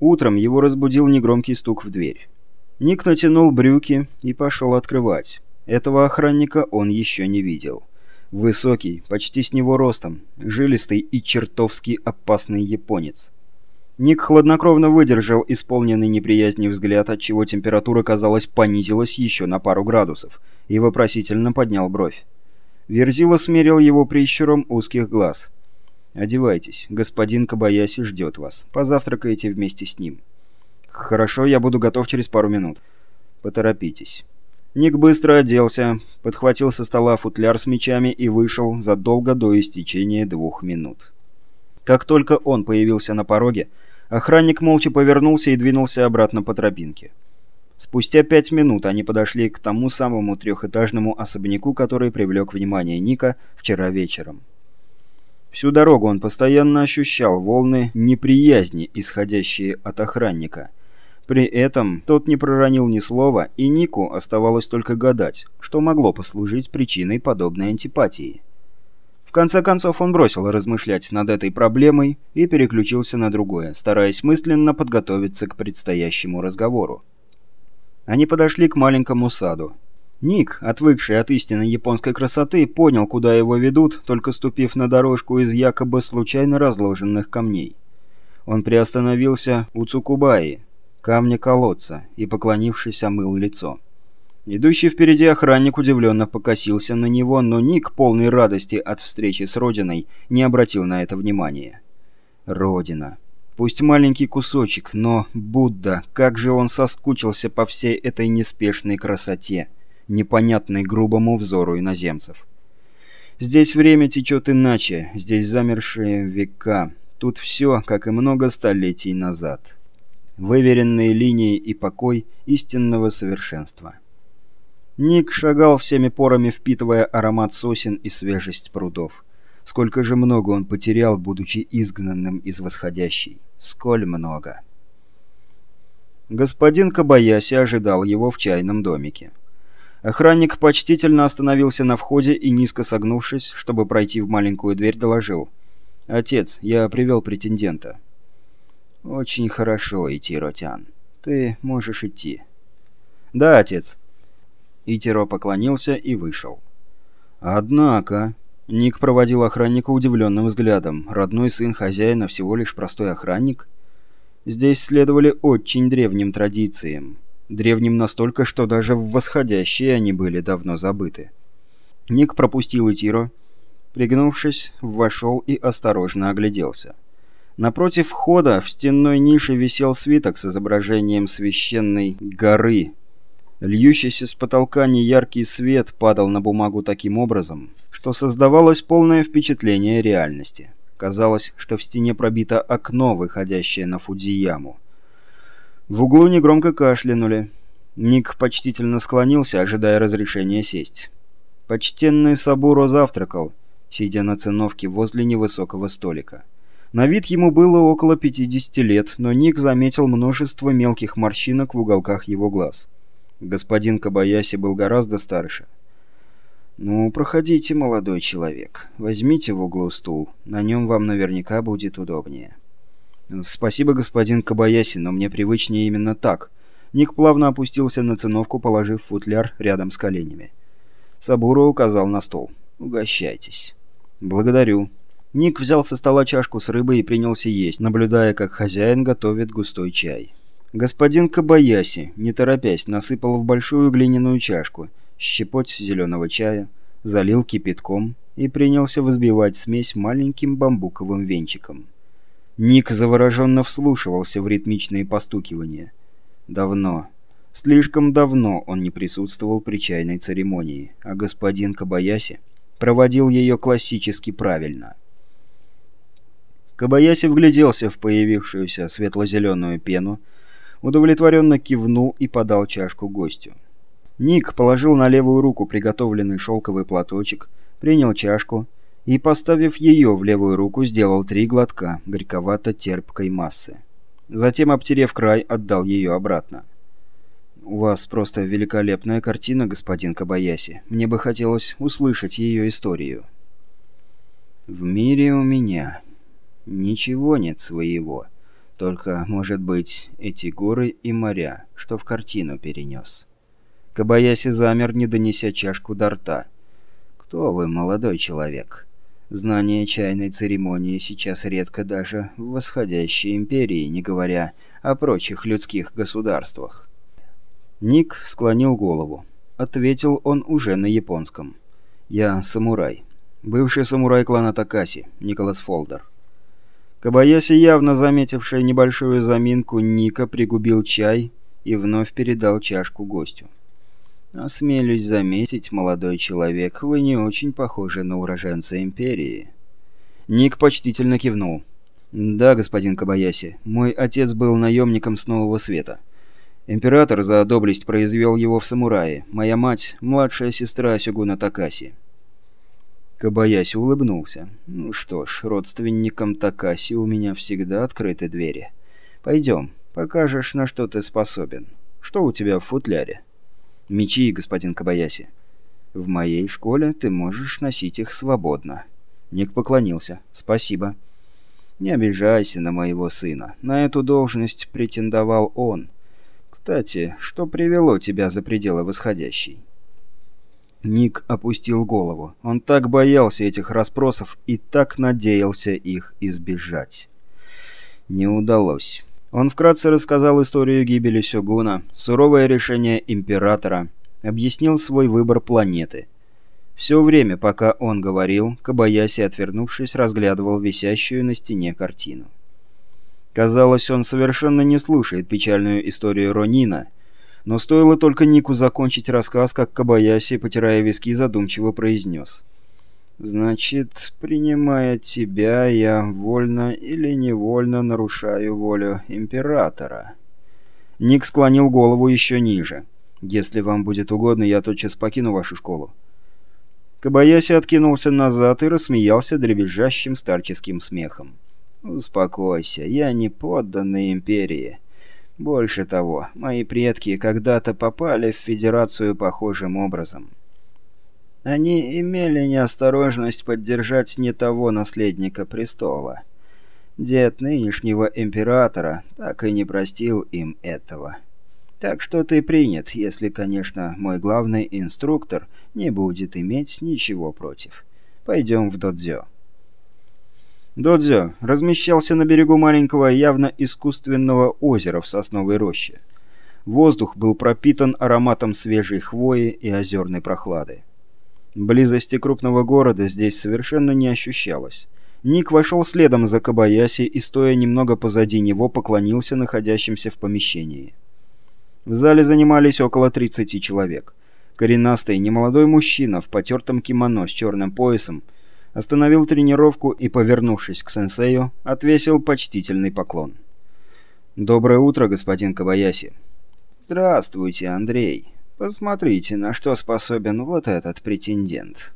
Утром его разбудил негромкий стук в дверь. Ник натянул брюки и пошел открывать. Этого охранника он еще не видел. Высокий, почти с него ростом, жилистый и чертовски опасный японец. Ник хладнокровно выдержал исполненный неприязнью взгляд, отчего температура, казалось, понизилась еще на пару градусов, и вопросительно поднял бровь. Верзила смерил его прищуром узких глаз. «Одевайтесь, господин Кабаяси ждет вас. Позавтракаете вместе с ним». «Хорошо, я буду готов через пару минут». «Поторопитесь». Ник быстро оделся, подхватил со стола футляр с мечами и вышел задолго до истечения двух минут. Как только он появился на пороге, охранник молча повернулся и двинулся обратно по тропинке. Спустя пять минут они подошли к тому самому трехэтажному особняку, который привлек внимание Ника вчера вечером. Всю дорогу он постоянно ощущал волны неприязни, исходящие от охранника – при этом тот не проронил ни слова, и Нику оставалось только гадать, что могло послужить причиной подобной антипатии. В конце концов он бросил размышлять над этой проблемой и переключился на другое, стараясь мысленно подготовиться к предстоящему разговору. Они подошли к маленькому саду. Ник, отвыкший от истинной японской красоты, понял, куда его ведут, только ступив на дорожку из якобы случайно разложенных камней. Он приостановился у Цукубаи, камня колодца и, поклонившись, омыл лицо. Идущий впереди охранник удивленно покосился на него, но Ник, полный радости от встречи с Родиной, не обратил на это внимания. Родина. Пусть маленький кусочек, но Будда, как же он соскучился по всей этой неспешной красоте, непонятной грубому взору иноземцев. Здесь время течет иначе, здесь замершие века, тут все, как и много столетий назад выверенные линии и покой истинного совершенства. Ник шагал всеми порами, впитывая аромат сосен и свежесть прудов. Сколько же много он потерял, будучи изгнанным из восходящей. Сколь много. Господин Кабаяси ожидал его в чайном домике. Охранник почтительно остановился на входе и, низко согнувшись, чтобы пройти в маленькую дверь, доложил. «Отец, я привел претендента». «Очень хорошо, Итиро-тян. Ты можешь идти». «Да, отец». Итиро поклонился и вышел. «Однако...» Ник проводил охранника удивленным взглядом. Родной сын хозяина всего лишь простой охранник? Здесь следовали очень древним традициям. Древним настолько, что даже в восходящие они были давно забыты. Ник пропустил Итиро, пригнувшись, вошел и осторожно огляделся. Напротив входа в стенной нише висел свиток с изображением священной горы. Льющийся с потолка неяркий свет падал на бумагу таким образом, что создавалось полное впечатление реальности. Казалось, что в стене пробито окно, выходящее на Фудзияму. В углу негромко кашлянули. Ник почтительно склонился, ожидая разрешения сесть. Почтенный Сабуро завтракал, сидя на циновке возле невысокого столика. На вид ему было около 50 лет, но Ник заметил множество мелких морщинок в уголках его глаз. Господин Кабаяси был гораздо старше. «Ну, проходите, молодой человек. Возьмите в углу стул. На нем вам наверняка будет удобнее». «Спасибо, господин Кабаяси, но мне привычнее именно так». Ник плавно опустился на циновку, положив футляр рядом с коленями. Сабуро указал на стол. «Угощайтесь». «Благодарю». Ник взял со стола чашку с рыбой и принялся есть, наблюдая, как хозяин готовит густой чай. Господин Кабаяси, не торопясь, насыпал в большую глиняную чашку щепоть зеленого чая, залил кипятком и принялся взбивать смесь маленьким бамбуковым венчиком. Ник завороженно вслушивался в ритмичные постукивания. Давно, слишком давно он не присутствовал при чайной церемонии, а господин Кабаяси проводил ее классически правильно – Кабаяси вгляделся в появившуюся светло-зеленую пену, удовлетворенно кивнул и подал чашку гостю. Ник положил на левую руку приготовленный шелковый платочек, принял чашку и, поставив ее в левую руку, сделал три глотка горьковато-терпкой массы. Затем, обтерев край, отдал ее обратно. «У вас просто великолепная картина, господин Кабаяси. Мне бы хотелось услышать ее историю». «В мире у меня Ничего нет своего. Только, может быть, эти горы и моря, что в картину перенес. Кабаяси замер, не донеся чашку до рта. «Кто вы, молодой человек?» Знание чайной церемонии сейчас редко даже в восходящей империи, не говоря о прочих людских государствах. Ник склонил голову. Ответил он уже на японском. «Я самурай. Бывший самурай клана Такаси, Николас Фолдер». Кабаяси, явно заметивший небольшую заминку, Ника пригубил чай и вновь передал чашку гостю. «Осмелюсь заметить, молодой человек, вы не очень похожи на уроженца Империи». Ник почтительно кивнул. «Да, господин Кабаяси, мой отец был наемником с Нового Света. Император за доблесть произвел его в самурае. Моя мать – младшая сестра Сюгуна Такаси». Кабаяси улыбнулся. «Ну что ж, родственникам Такаси у меня всегда открыты двери. Пойдем, покажешь, на что ты способен. Что у тебя в футляре?» «Мечи, господин Кабаяси». «В моей школе ты можешь носить их свободно». Ник поклонился. «Спасибо». «Не обижайся на моего сына. На эту должность претендовал он. Кстати, что привело тебя за пределы восходящей?» Ник опустил голову. Он так боялся этих расспросов и так надеялся их избежать. Не удалось. Он вкратце рассказал историю гибели Сёгуна, суровое решение Императора, объяснил свой выбор планеты. Все время, пока он говорил, Кабаяси, отвернувшись, разглядывал висящую на стене картину. Казалось, он совершенно не слушает печальную историю Ронина — но стоило только Нику закончить рассказ, как Кабаяси, потирая виски, задумчиво произнес. «Значит, принимая тебя, я вольно или невольно нарушаю волю Императора». Ник склонил голову еще ниже. «Если вам будет угодно, я тотчас покину вашу школу». Кабаяси откинулся назад и рассмеялся дребезжащим старческим смехом. «Успокойся, я не подданный Империи». Больше того, мои предки когда-то попали в Федерацию похожим образом. Они имели неосторожность поддержать не того наследника престола. Дед нынешнего императора так и не простил им этого. Так что ты принят, если, конечно, мой главный инструктор не будет иметь ничего против. Пойдем в додзё. Додзё размещался на берегу маленького, явно искусственного озера в сосновой роще. Воздух был пропитан ароматом свежей хвои и озерной прохлады. Близости крупного города здесь совершенно не ощущалось. Ник вошел следом за Кабаяси и, стоя немного позади него, поклонился находящимся в помещении. В зале занимались около 30 человек. Коренастый, немолодой мужчина в потертом кимоно с черным поясом остановил тренировку и, повернувшись к сенсею, отвесил почтительный поклон. «Доброе утро, господин Кабаяси». «Здравствуйте, Андрей. Посмотрите, на что способен вот этот претендент».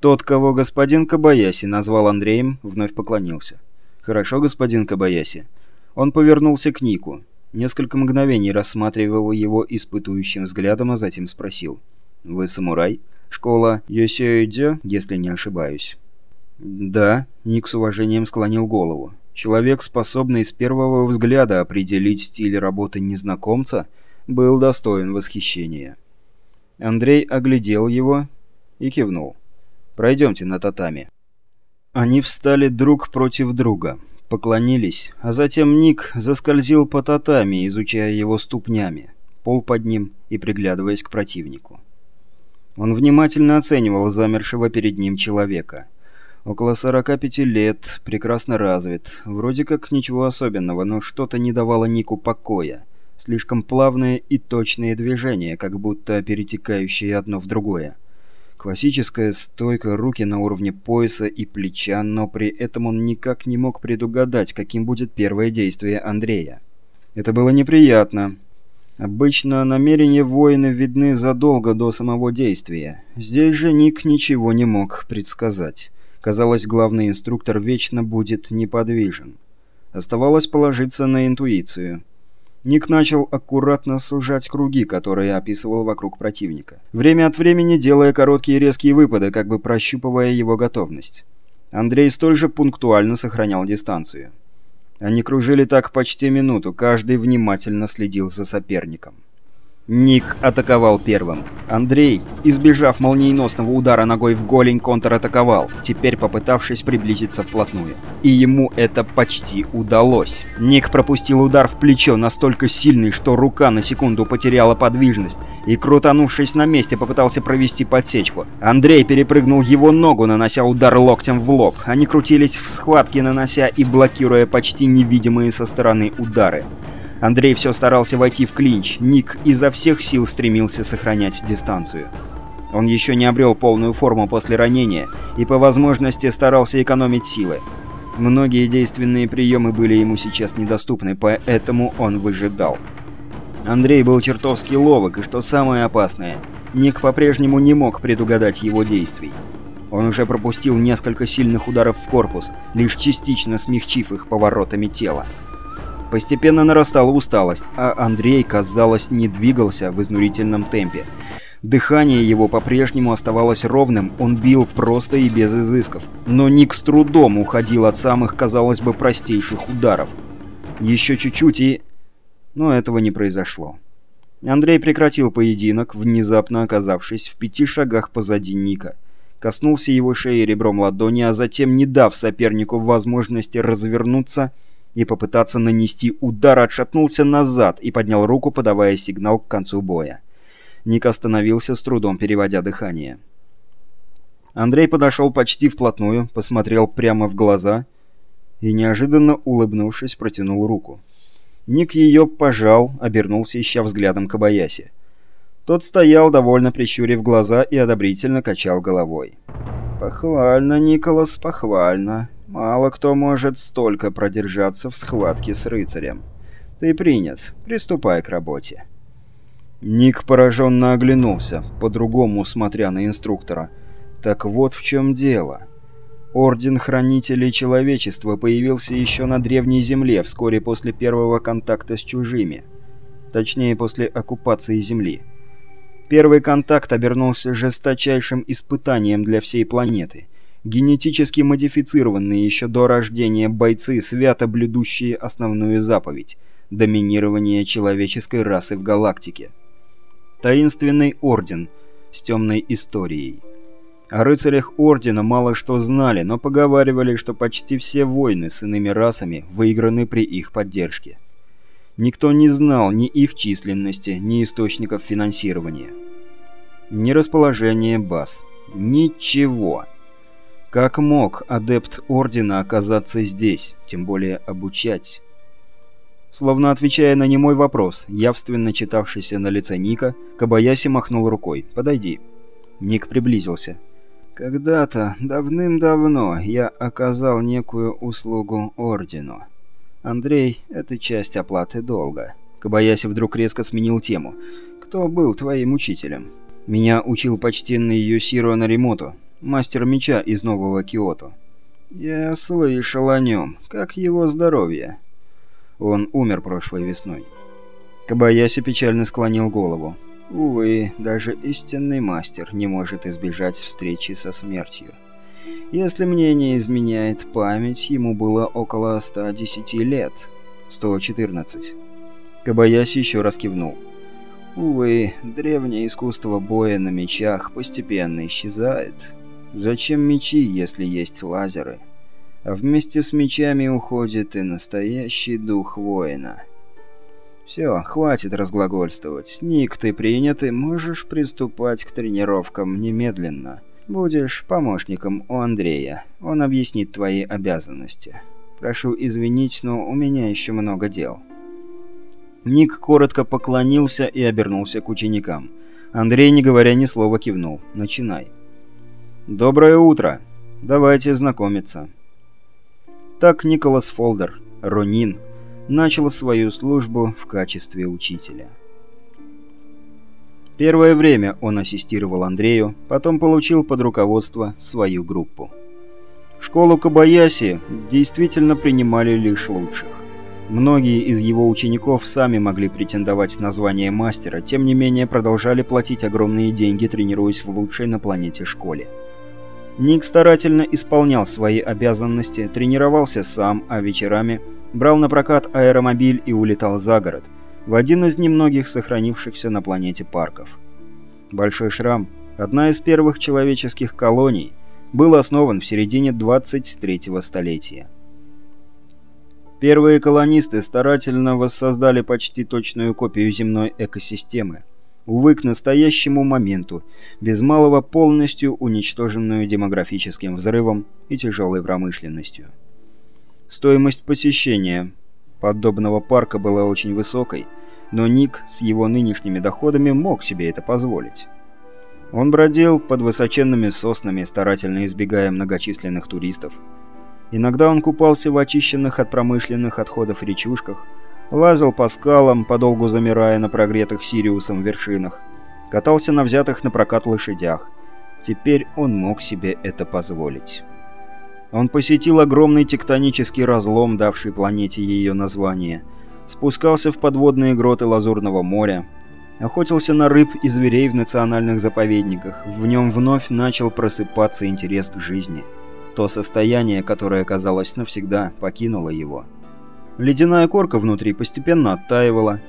Тот, кого господин Кабаяси назвал Андреем, вновь поклонился. «Хорошо, господин Кабаяси». Он повернулся к Нику. Несколько мгновений рассматривал его испытующим взглядом, а затем спросил. «Вы самурай?» Школа Йосёидзё, если не ошибаюсь. Да, Ник с уважением склонил голову. Человек, способный с первого взгляда определить стиль работы незнакомца, был достоин восхищения. Андрей оглядел его и кивнул. «Пройдемте на татами». Они встали друг против друга, поклонились, а затем Ник заскользил по татами, изучая его ступнями, пол под ним и приглядываясь к противнику. Он внимательно оценивал замершего перед ним человека. Около 45 лет, прекрасно развит, вроде как ничего особенного, но что-то не давало Нику покоя. Слишком плавные и точные движения, как будто перетекающие одно в другое. Классическая стойка, руки на уровне пояса и плеча, но при этом он никак не мог предугадать, каким будет первое действие Андрея. Это было неприятно, Обычно намерения воина видны задолго до самого действия. Здесь же Ник ничего не мог предсказать. Казалось, главный инструктор вечно будет неподвижен. Оставалось положиться на интуицию. Ник начал аккуратно сужать круги, которые описывал вокруг противника. Время от времени делая короткие резкие выпады, как бы прощупывая его готовность. Андрей столь же пунктуально сохранял дистанцию. Они кружили так почти минуту, каждый внимательно следил за соперником. Ник атаковал первым. Андрей, избежав молниеносного удара ногой в голень, контратаковал, теперь попытавшись приблизиться вплотную. И ему это почти удалось. Ник пропустил удар в плечо настолько сильный, что рука на секунду потеряла подвижность и, крутанувшись на месте, попытался провести подсечку. Андрей перепрыгнул его ногу, нанося удар локтем в лоб. Они крутились в схватке, нанося и блокируя почти невидимые со стороны удары. Андрей все старался войти в клинч, Ник изо всех сил стремился сохранять дистанцию. Он еще не обрел полную форму после ранения и по возможности старался экономить силы. Многие действенные приемы были ему сейчас недоступны, поэтому он выжидал. Андрей был чертовски ловок, и что самое опасное, Ник по-прежнему не мог предугадать его действий. Он уже пропустил несколько сильных ударов в корпус, лишь частично смягчив их поворотами тела. Постепенно нарастала усталость, а Андрей, казалось, не двигался в изнурительном темпе. Дыхание его по-прежнему оставалось ровным, он бил просто и без изысков. Но Ник с трудом уходил от самых, казалось бы, простейших ударов. Еще чуть-чуть и... Но этого не произошло. Андрей прекратил поединок, внезапно оказавшись в пяти шагах позади Ника. Коснулся его шеи ребром ладони, а затем, не дав сопернику возможности развернуться, и попытаться нанести удар, отшатнулся назад и поднял руку, подавая сигнал к концу боя. Ник остановился, с трудом переводя дыхание. Андрей подошел почти вплотную, посмотрел прямо в глаза и, неожиданно улыбнувшись, протянул руку. Ник ее пожал, обернулся, ища взглядом Кабаяси. Тот стоял, довольно прищурив глаза и одобрительно качал головой. «Похвально, Николас, похвально. Мало кто может столько продержаться в схватке с рыцарем. Ты принят. Приступай к работе». Ник пораженно оглянулся, по-другому смотря на инструктора. Так вот в чем дело. Орден Хранителей Человечества появился еще на Древней Земле вскоре после первого контакта с чужими. Точнее, после оккупации Земли. Первый контакт обернулся жесточайшим испытанием для всей планеты – генетически модифицированные еще до рождения бойцы, свято блюдущие основную заповедь – доминирование человеческой расы в галактике. Таинственный орден с темной историей. О рыцарях Ордена мало что знали, но поговаривали, что почти все войны с иными расами выиграны при их поддержке. Никто не знал ни их численности, ни источников финансирования. Ни расположения баз. Ничего. Как мог адепт Ордена оказаться здесь, тем более обучать? Словно отвечая на немой вопрос, явственно читавшийся на лице Ника, Кабаяси махнул рукой. «Подойди». Ник приблизился. «Когда-то, давным-давно, я оказал некую услугу Ордену. Андрей, это часть оплаты долга». Кабаяси вдруг резко сменил тему. «Кто был твоим учителем?» «Меня учил почтенный Юсиро Наримото мастер меча из Нового Киото. Я слышал о нем. Как его здоровье? Он умер прошлой весной. Кабаяси печально склонил голову. Увы, даже истинный мастер не может избежать встречи со смертью. Если мне не изменяет память, ему было около 110 лет. 114. Кабаяси еще раз кивнул. Увы, древнее искусство боя на мечах постепенно исчезает. Зачем мечи, если есть лазеры? А вместе с мечами уходит и настоящий дух воина. Все, хватит разглагольствовать. Ник, ты принят и можешь приступать к тренировкам немедленно. Будешь помощником у Андрея. Он объяснит твои обязанности. Прошу извинить, но у меня еще много дел. Ник коротко поклонился и обернулся к ученикам. Андрей, не говоря ни слова, кивнул. «Начинай». «Доброе утро! Давайте знакомиться». Так Николас Фолдер, Ронин, начал свою службу в качестве учителя. Первое время он ассистировал Андрею, потом получил под руководство свою группу. Школу Кабаяси действительно принимали лишь лучших. Многие из его учеников сами могли претендовать на звание мастера, тем не менее продолжали платить огромные деньги, тренируясь в лучшей на планете школе. Ник старательно исполнял свои обязанности, тренировался сам, а вечерами брал на прокат аэромобиль и улетал за город, в один из немногих сохранившихся на планете парков. Большой Шрам, одна из первых человеческих колоний, был основан в середине 23-го столетия. Первые колонисты старательно воссоздали почти точную копию земной экосистемы, увы, к настоящему моменту, без малого полностью уничтоженную демографическим взрывом и тяжелой промышленностью. Стоимость посещения подобного парка была очень высокой, но Ник с его нынешними доходами мог себе это позволить. Он бродил под высоченными соснами, старательно избегая многочисленных туристов. Иногда он купался в очищенных от промышленных отходов речушках, лазал по скалам, подолгу замирая на прогретых Сириусом вершинах, катался на взятых на прокат лошадях. Теперь он мог себе это позволить. Он посетил огромный тектонический разлом, давший планете ее название, спускался в подводные гроты Лазурного моря, Охотился на рыб и зверей в национальных заповедниках. В нем вновь начал просыпаться интерес к жизни. То состояние, которое, казалось, навсегда покинуло его. Ледяная корка внутри постепенно оттаивала.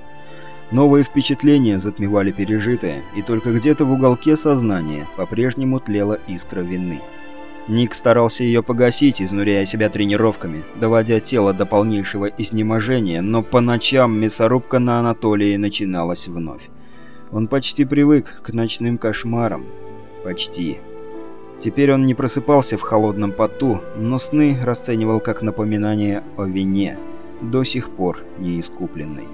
Новые впечатления затмевали пережитое, и только где-то в уголке сознания по-прежнему тлела искра вины. Ник старался ее погасить, изнуряя себя тренировками, доводя тело до полнейшего изнеможения, но по ночам мясорубка на Анатолии начиналась вновь. Он почти привык к ночным кошмарам. Почти. Теперь он не просыпался в холодном поту, но сны расценивал как напоминание о вине, до сих пор не искупленной.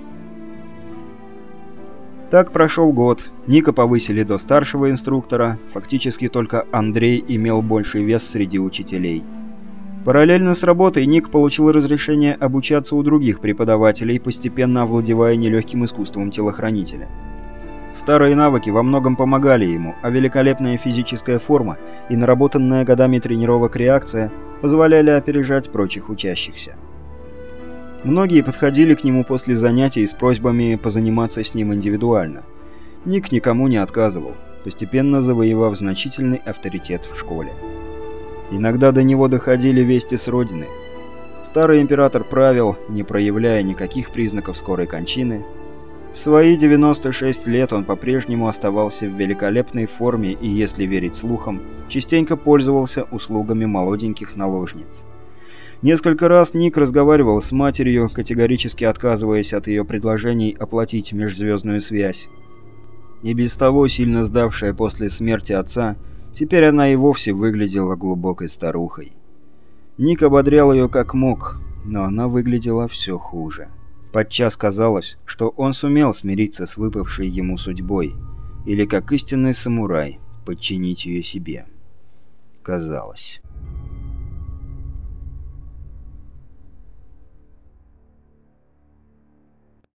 Так прошел год. Ника повысили до старшего инструктора. Фактически только Андрей имел больший вес среди учителей. Параллельно с работой Ник получил разрешение обучаться у других преподавателей, постепенно овладевая нелегким искусством телохранителя. Старые навыки во многом помогали ему, а великолепная физическая форма и наработанная годами тренировок реакция позволяли опережать прочих учащихся. Многие подходили к нему после занятий с просьбами позаниматься с ним индивидуально. Ник никому не отказывал, постепенно завоевав значительный авторитет в школе. Иногда до него доходили вести с родины. Старый император правил, не проявляя никаких признаков скорой кончины. В свои 96 лет он по-прежнему оставался в великолепной форме и, если верить слухам, частенько пользовался услугами молоденьких наложниц. Несколько раз Ник разговаривал с матерью, категорически отказываясь от ее предложений оплатить межзвездную связь. И без того сильно сдавшая после смерти отца, теперь она и вовсе выглядела глубокой старухой. Ник ободрял ее как мог, но она выглядела все хуже. Подчас казалось, что он сумел смириться с выпавшей ему судьбой, или как истинный самурай подчинить ее себе. Казалось.